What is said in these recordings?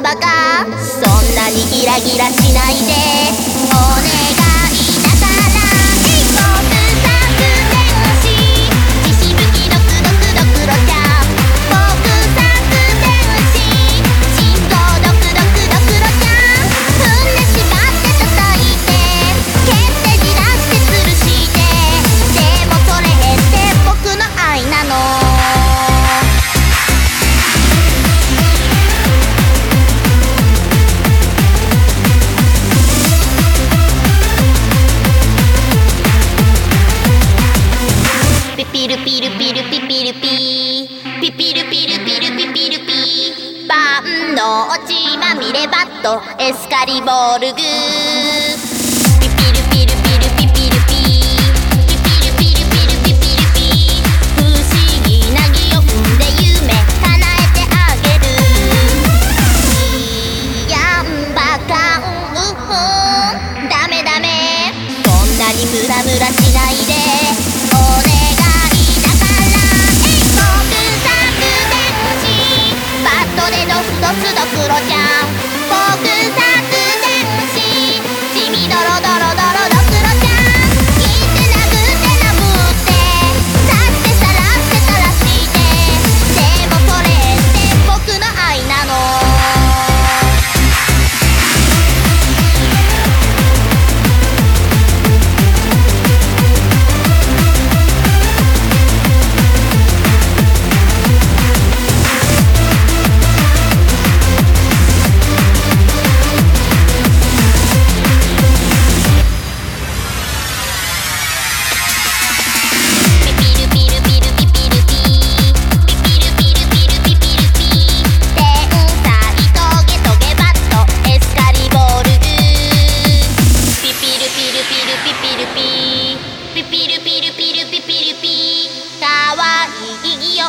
バカ。そんなにギラギラしないで。ピピルピルピルピピルピピピルピルピルピピルピパンの落ちまみれバット。エスカリボールグー。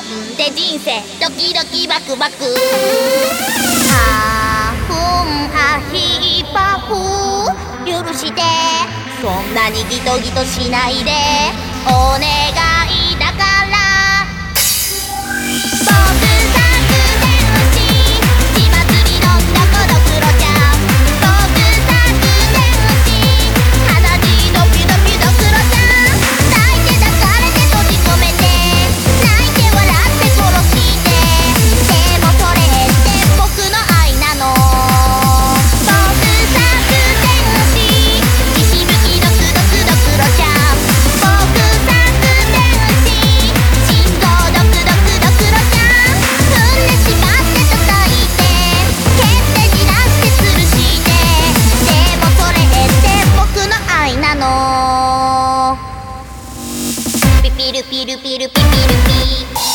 んで人生ドキドキバクバク。あふんあひぱふ。許して。そんなにギトギトしないで。お願い doopy doopy doopy doopy doopy.